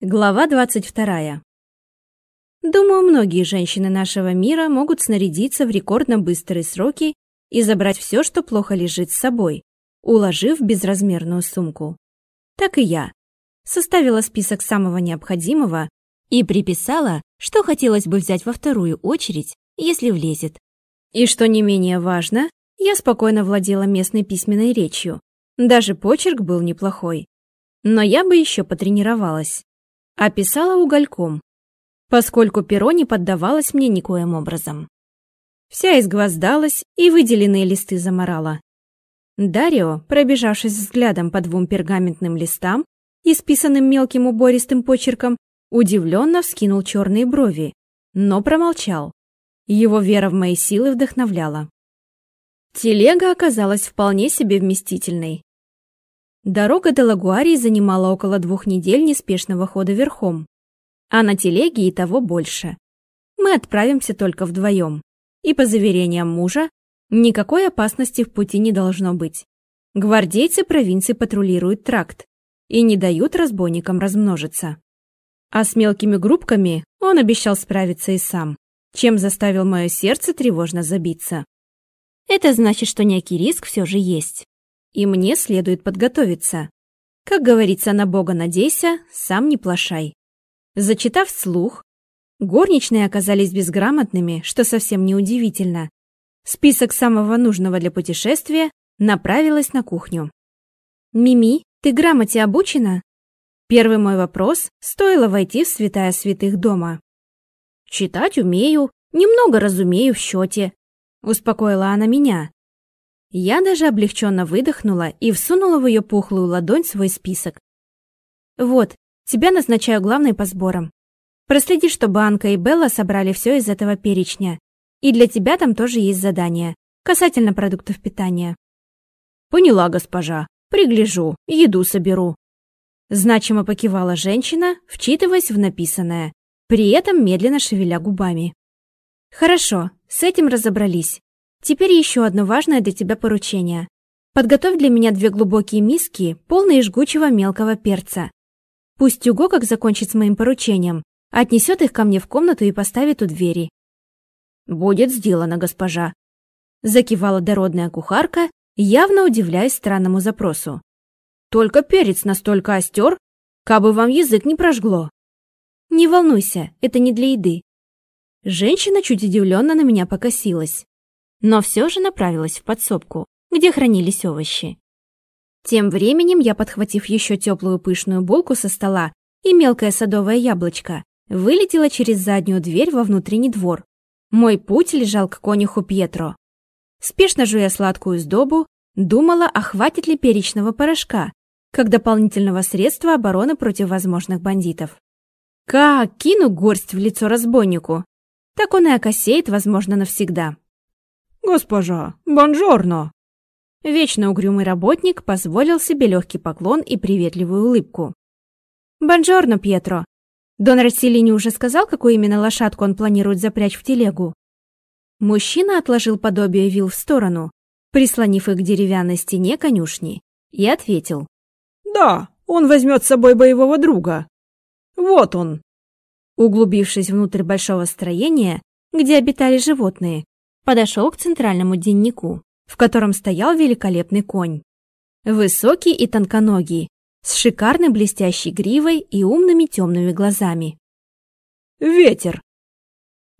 Глава 22. Думаю, многие женщины нашего мира могут снарядиться в рекордно быстрые сроки и забрать все, что плохо лежит с собой, уложив безразмерную сумку. Так и я. Составила список самого необходимого и приписала, что хотелось бы взять во вторую очередь, если влезет. И что не менее важно, я спокойно владела местной письменной речью. Даже почерк был неплохой. Но я бы еще потренировалась описала угольком, поскольку перо не поддавалось мне никоим образом. Вся изгвоздалась и выделенные листы заморала. Дарио, пробежавшись взглядом по двум пергаментным листам, исписанным мелким убористым почерком, удивленно вскинул черные брови, но промолчал. Его вера в мои силы вдохновляла. Телега оказалась вполне себе вместительной. Дорога до Лагуарии занимала около двух недель неспешного хода верхом, а на телеге и того больше. Мы отправимся только вдвоем, и по заверениям мужа, никакой опасности в пути не должно быть. Гвардейцы провинции патрулируют тракт и не дают разбойникам размножиться. А с мелкими группками он обещал справиться и сам, чем заставил мое сердце тревожно забиться. Это значит, что некий риск все же есть и мне следует подготовиться. Как говорится, на Бога надейся, сам не плашай. Зачитав слух, горничные оказались безграмотными, что совсем неудивительно. Список самого нужного для путешествия направилась на кухню. «Мими, ты грамоте обучена?» Первый мой вопрос стоило войти в святая святых дома. «Читать умею, немного разумею в счете», — успокоила она меня. Я даже облегченно выдохнула и всунула в ее пухлую ладонь свой список. «Вот, тебя назначаю главной по сборам. Проследи, чтобы Анка и Белла собрали все из этого перечня. И для тебя там тоже есть задание, касательно продуктов питания». «Поняла, госпожа. Пригляжу, еду соберу». Значимо покивала женщина, вчитываясь в написанное, при этом медленно шевеля губами. «Хорошо, с этим разобрались. Теперь еще одно важное для тебя поручение. Подготовь для меня две глубокие миски, полные жгучего мелкого перца. Пусть Юго, как закончит с моим поручением, отнесет их ко мне в комнату и поставит у двери. «Будет сделано, госпожа», — закивала дородная кухарка, явно удивляясь странному запросу. «Только перец настолько остер, кабы вам язык не прожгло». «Не волнуйся, это не для еды». Женщина чуть удивленно на меня покосилась но все же направилась в подсобку, где хранились овощи. Тем временем я, подхватив еще теплую пышную булку со стола и мелкое садовое яблочко, вылетела через заднюю дверь во внутренний двор. Мой путь лежал к конюху Пьетро. Спешно жуя сладкую сдобу, думала, а хватит ли перечного порошка, как дополнительного средства обороны против возможных бандитов. Как кину горсть в лицо разбойнику, так он и окосеет, возможно, навсегда. «Госпожа, бонжорно!» Вечно угрюмый работник позволил себе легкий поклон и приветливую улыбку. «Бонжорно, Пьетро! Дон Расселини уже сказал, какую именно лошадку он планирует запрячь в телегу?» Мужчина отложил подобие вил в сторону, прислонив их к деревянной стене конюшни, и ответил. «Да, он возьмет с собой боевого друга. Вот он!» Углубившись внутрь большого строения, где обитали животные, подошел к центральному деннику, в котором стоял великолепный конь. Высокий и тонконогий, с шикарной блестящей гривой и умными темными глазами. «Ветер!»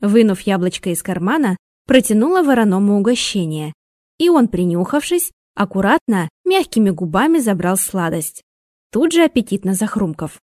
Вынув яблочко из кармана, протянула вороному угощение, и он, принюхавшись, аккуратно, мягкими губами забрал сладость, тут же аппетитно захрумков.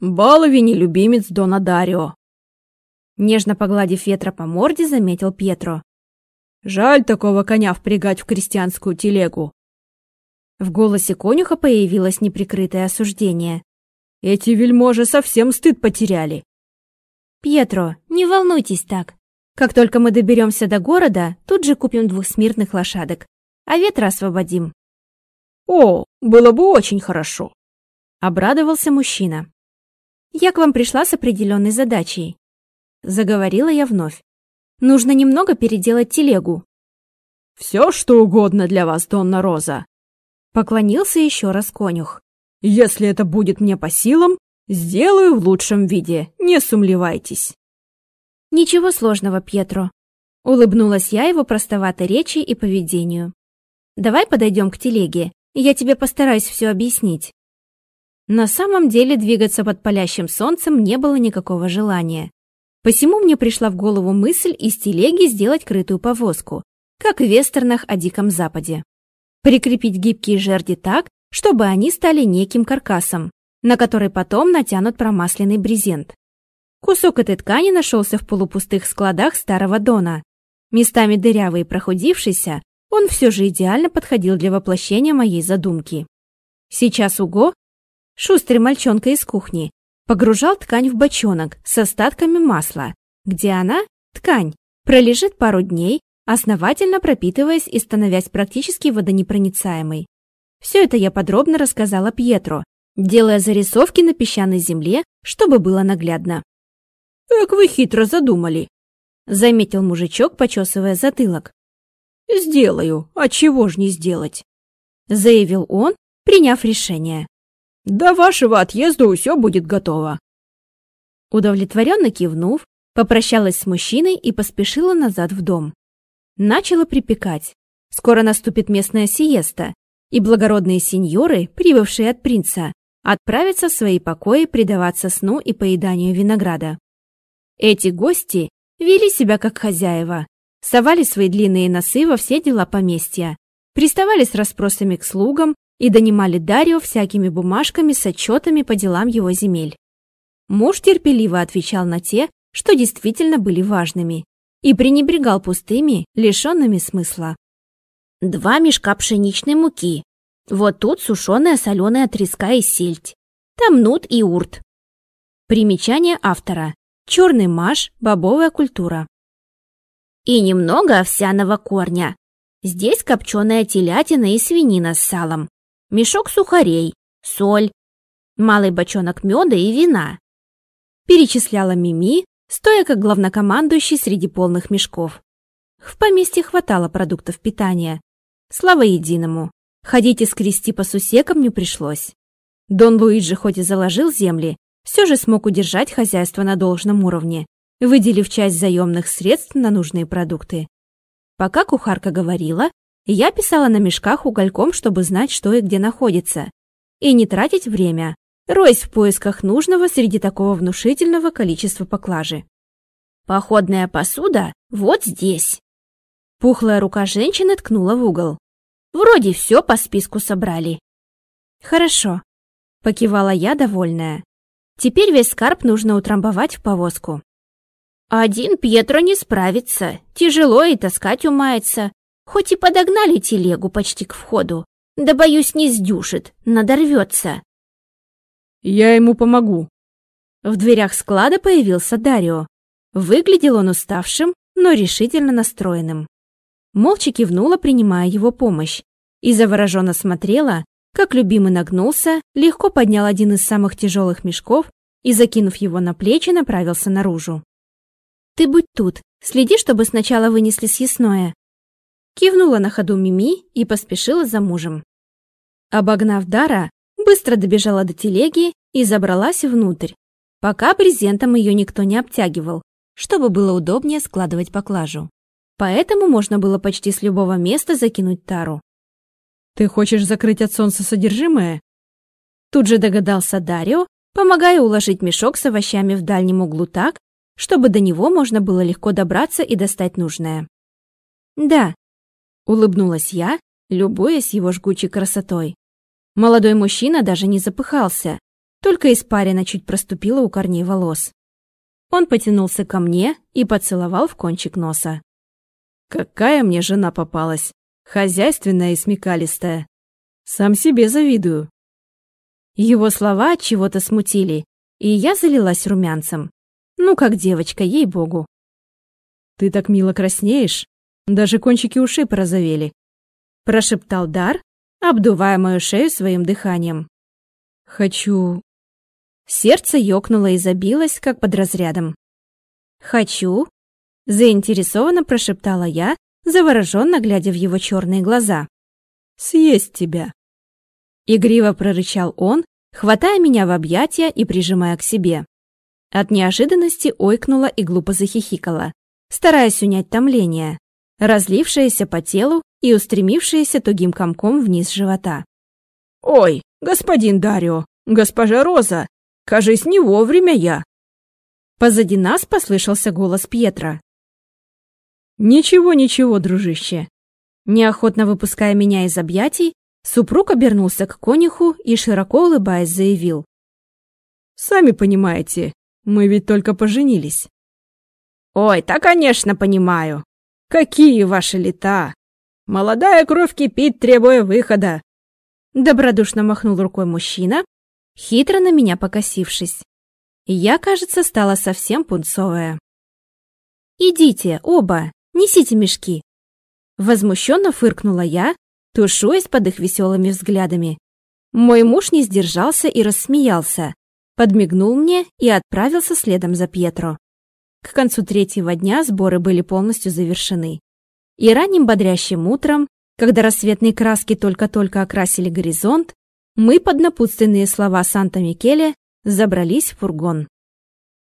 «Баловень и любимец Дона Дарио!» Нежно погладив ветра по морде, заметил Пьетро. Жаль такого коня впрягать в крестьянскую телегу. В голосе конюха появилось неприкрытое осуждение. Эти вельможи совсем стыд потеряли. Пьетро, не волнуйтесь так. Как только мы доберемся до города, тут же купим двух смирных лошадок, а ветра освободим. О, было бы очень хорошо. Обрадовался мужчина. Я к вам пришла с определенной задачей. Заговорила я вновь. Нужно немного переделать телегу. Все, что угодно для вас, Донна Роза. Поклонился еще раз конюх. Если это будет мне по силам, Сделаю в лучшем виде, не сумлевайтесь. Ничего сложного, Пьетро. Улыбнулась я его простоватой речи и поведению. Давай подойдем к телеге, я тебе постараюсь все объяснить. На самом деле двигаться под палящим солнцем не было никакого желания. Посему мне пришла в голову мысль из телеги сделать крытую повозку, как в вестернах о Диком Западе. Прикрепить гибкие жерди так, чтобы они стали неким каркасом, на который потом натянут промасленный брезент. Кусок этой ткани нашелся в полупустых складах старого дона. Местами дырявый и прохудившийся, он все же идеально подходил для воплощения моей задумки. Сейчас Уго шустрый мальчонка из кухни, погружал ткань в бочонок с остатками масла, где она, ткань, пролежит пару дней, основательно пропитываясь и становясь практически водонепроницаемой. Все это я подробно рассказала Пьетро, делая зарисовки на песчаной земле, чтобы было наглядно. «Как вы хитро задумали», — заметил мужичок, почесывая затылок. «Сделаю, а чего ж не сделать?» — заявил он, приняв решение. До вашего отъезда все будет готово. Удовлетворенно кивнув, попрощалась с мужчиной и поспешила назад в дом. Начало припекать. Скоро наступит местная сиеста, и благородные сеньоры, прибывшие от принца, отправятся в свои покои предаваться сну и поеданию винограда. Эти гости вели себя как хозяева, совали свои длинные носы во все дела поместья, приставали с расспросами к слугам и донимали Дарио всякими бумажками с отчетами по делам его земель. Муж терпеливо отвечал на те, что действительно были важными, и пренебрегал пустыми, лишенными смысла. Два мешка пшеничной муки. Вот тут сушеная соленая треска и сельдь. Там нут и урт. Примечание автора. Черный маш, бобовая культура. И немного овсяного корня. Здесь копченая телятина и свинина с салом мешок сухарей, соль, малый бочонок меда и вина. Перечисляла Мими, стоя как главнокомандующий среди полных мешков. В поместье хватало продуктов питания. Слава единому. Ходить и скрести по сусекам не пришлось. Дон Луиджи хоть и заложил земли, все же смог удержать хозяйство на должном уровне, выделив часть заемных средств на нужные продукты. Пока кухарка говорила, я писала на мешках угольком, чтобы знать, что и где находится. И не тратить время, роясь в поисках нужного среди такого внушительного количества поклажи. Походная посуда вот здесь. Пухлая рука женщины ткнула в угол. Вроде все по списку собрали. Хорошо, покивала я, довольная. Теперь весь скарб нужно утрамбовать в повозку. Один Пьетро не справится, тяжело и таскать умается, Хоть и подогнали телегу почти к входу, да, боюсь, не сдюшит, надорвется. Я ему помогу. В дверях склада появился Дарио. Выглядел он уставшим, но решительно настроенным. Молча кивнула, принимая его помощь, и завороженно смотрела, как любимый нагнулся, легко поднял один из самых тяжелых мешков и, закинув его на плечи, направился наружу. «Ты будь тут, следи, чтобы сначала вынесли съестное», Кивнула на ходу Мими и поспешила за мужем. Обогнав Дара, быстро добежала до телеги и забралась внутрь, пока брезентом ее никто не обтягивал, чтобы было удобнее складывать поклажу. Поэтому можно было почти с любого места закинуть тару. «Ты хочешь закрыть от солнца содержимое?» Тут же догадался Дарио, помогая уложить мешок с овощами в дальнем углу так, чтобы до него можно было легко добраться и достать нужное. «Да, Улыбнулась я, любуясь его жгучей красотой. Молодой мужчина даже не запыхался, только испарина чуть проступила у корней волос. Он потянулся ко мне и поцеловал в кончик носа. «Какая мне жена попалась! Хозяйственная и смекалистая! Сам себе завидую!» Его слова от чего-то смутили, и я залилась румянцем. Ну, как девочка, ей-богу. «Ты так мило краснеешь!» Даже кончики ушей порозовели. Прошептал Дар, обдувая мою шею своим дыханием. Хочу... Сердце ёкнуло и забилось, как под разрядом. «Хочу?» – заинтересованно прошептала я, завороженно глядя в его черные глаза. «Съесть тебя!» Игриво прорычал он, хватая меня в объятия и прижимая к себе. От неожиданности ойкнула и глупо захихикала, стараясь унять томление, разлившееся по телу и устремившееся тугим комком вниз живота. «Ой, господин Дарио, госпожа Роза, кажись, не вовремя я!» Позади нас послышался голос Пьетра. «Ничего, ничего, дружище!» Неохотно выпуская меня из объятий, супруг обернулся к конюху и, широко улыбаясь, заявил. «Сами понимаете, мы ведь только поженились». «Ой, да, конечно, понимаю. Какие ваши лета! Молодая кровь кипит, требуя выхода!» Добродушно махнул рукой мужчина, хитро на меня покосившись. Я, кажется, стала совсем пунцовая. «Идите, оба, несите мешки!» Возмущенно фыркнула я, тушуясь под их веселыми взглядами. Мой муж не сдержался и рассмеялся, подмигнул мне и отправился следом за Пьетро. К концу третьего дня сборы были полностью завершены. И ранним бодрящим утром, когда рассветные краски только-только окрасили горизонт, мы под напутственные слова Санта-Микеле забрались в фургон.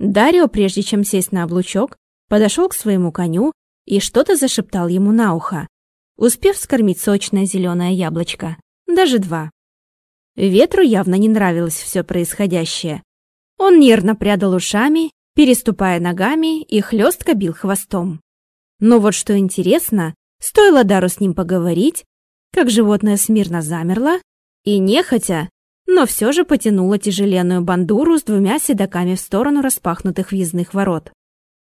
Дарио, прежде чем сесть на облучок, подошел к своему коню и что-то зашептал ему на ухо, успев скормить сочное зеленое яблочко, даже два. Ветру явно не нравилось все происходящее. Он нервно прядал ушами, переступая ногами и хлестко бил хвостом. Но вот что интересно, стоило Дару с ним поговорить, как животное смирно замерло и нехотя, но все же потянуло тяжеленную бандуру с двумя седаками в сторону распахнутых въездных ворот.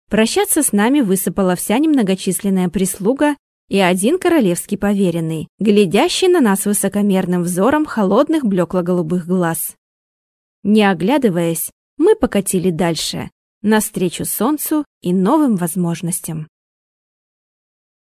Прощаться с нами высыпала вся немногочисленная прислуга и один королевский поверенный, глядящий на нас высокомерным взором холодных блекло-голубых глаз. Не оглядываясь, мы покатили дальше, навстречу солнцу и новым возможностям.